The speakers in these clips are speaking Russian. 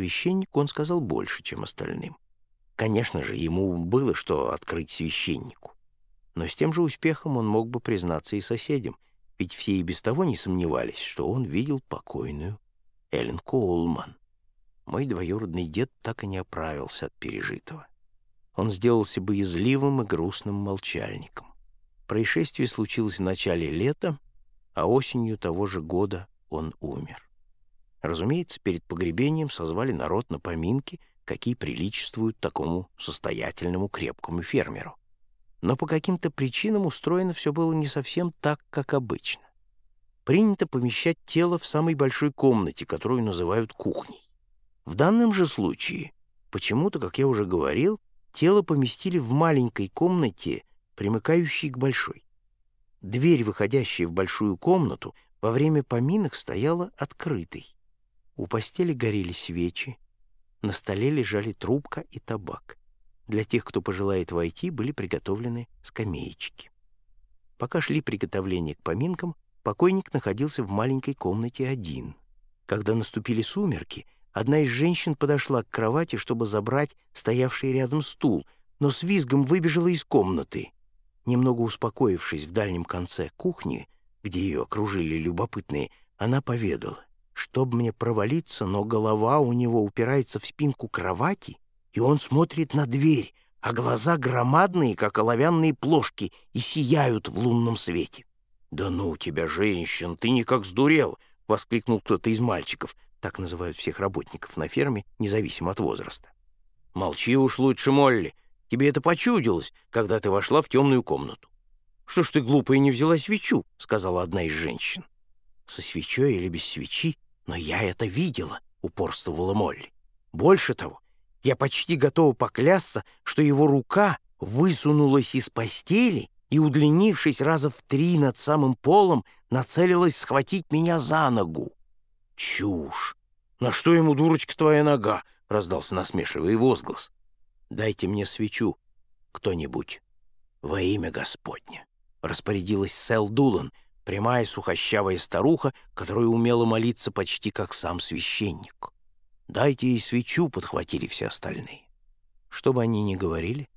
священнику, он сказал больше, чем остальным. Конечно же, ему было что открыть священнику. Но с тем же успехом он мог бы признаться и соседям, ведь все и без того не сомневались, что он видел покойную Эллен Коулман. Мой двоюродный дед так и не оправился от пережитого. Он сделался боязливым и грустным молчальником. Происшествие случилось в начале лета, а осенью того же года он умер. Разумеется, перед погребением созвали народ на поминки, какие приличествуют такому состоятельному крепкому фермеру. Но по каким-то причинам устроено все было не совсем так, как обычно. Принято помещать тело в самой большой комнате, которую называют кухней. В данном же случае, почему-то, как я уже говорил, тело поместили в маленькой комнате, примыкающей к большой. Дверь, выходящая в большую комнату, во время поминок стояла открытой. У постели горели свечи, на столе лежали трубка и табак. Для тех, кто пожелает войти, были приготовлены скамеечки. Пока шли приготовления к поминкам, покойник находился в маленькой комнате один. Когда наступили сумерки, одна из женщин подошла к кровати, чтобы забрать стоявший рядом стул, но с визгом выбежала из комнаты. Немного успокоившись в дальнем конце кухни, где ее окружили любопытные, она поведала. Чтоб мне провалиться, но голова у него упирается в спинку кровати, и он смотрит на дверь, а глаза громадные, как оловянные плошки, и сияют в лунном свете. «Да ну тебя, женщин, ты никак сдурел!» — воскликнул кто-то из мальчиков, так называют всех работников на ферме, независимо от возраста. «Молчи уж лучше, Молли, тебе это почудилось, когда ты вошла в темную комнату». «Что ж ты, глупая, не взяла свечу?» — сказала одна из женщин. «Со свечой или без свечи «Но я это видела», — упорствовала Молли. «Больше того, я почти готова поклясться, что его рука высунулась из постели и, удлинившись раза в три над самым полом, нацелилась схватить меня за ногу». «Чушь! На что ему, дурочка, твоя нога?» — раздался насмешливый возглас. «Дайте мне свечу, кто-нибудь, во имя Господне», — распорядилась Сэл Дулан, прямая сухощавая старуха, которая умела молиться почти как сам священник. «Дайте ей свечу», — подхватили все остальные. Что бы они ни говорили,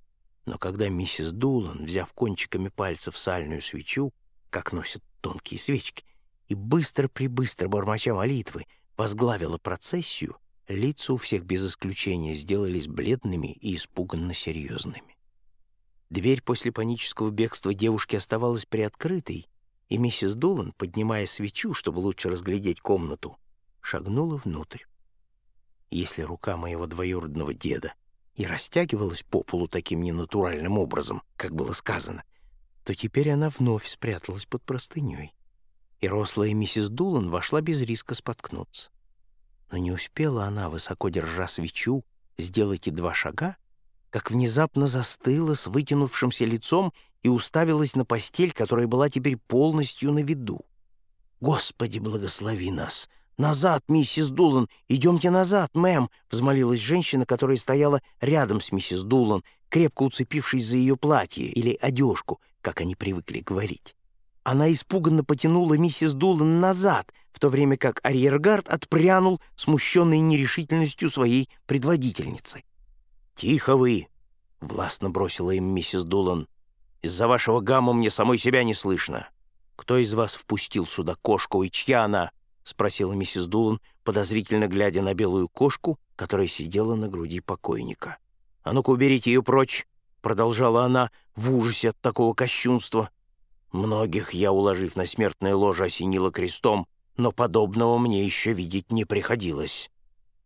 но когда миссис Дулан, взяв кончиками пальцев сальную свечу, как носят тонкие свечки, и быстро-прибыстро, бормоча молитвы, возглавила процессию, лица у всех без исключения сделались бледными и испуганно серьезными. Дверь после панического бегства девушки оставалась приоткрытой, и миссис Дулан, поднимая свечу, чтобы лучше разглядеть комнату, шагнула внутрь. Если рука моего двоюродного деда и растягивалась по полу таким ненатуральным образом, как было сказано, то теперь она вновь спряталась под простыней, и рослая миссис Дулан вошла без риска споткнуться. Но не успела она, высоко держа свечу, сделать и два шага, как внезапно застыла с вытянувшимся лицом и уставилась на постель, которая была теперь полностью на виду. «Господи, благослови нас! Назад, миссис Дулан! Идемте назад, мэм!» — взмолилась женщина, которая стояла рядом с миссис Дулан, крепко уцепившись за ее платье или одежку, как они привыкли говорить. Она испуганно потянула миссис Дулан назад, в то время как арьергард отпрянул, смущенной нерешительностью своей предводительницы. «Тихо вы!» — властно бросила им миссис Дулан. «Из-за вашего гамма мне самой себя не слышно. Кто из вас впустил сюда кошку и чья она?» — спросила миссис Дулан, подозрительно глядя на белую кошку, которая сидела на груди покойника. «А ну-ка, уберите ее прочь!» — продолжала она в ужасе от такого кощунства. «Многих я, уложив на смертное ложе, осенила крестом, но подобного мне еще видеть не приходилось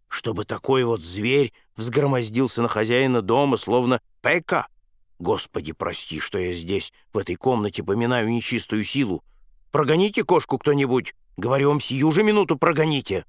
чтобы такой вот зверь взгромоздился на хозяина дома, словно Пека. Господи, прости, что я здесь, в этой комнате, поминаю нечистую силу. Прогоните кошку кто-нибудь. Говорю вам, сию же минуту прогоните.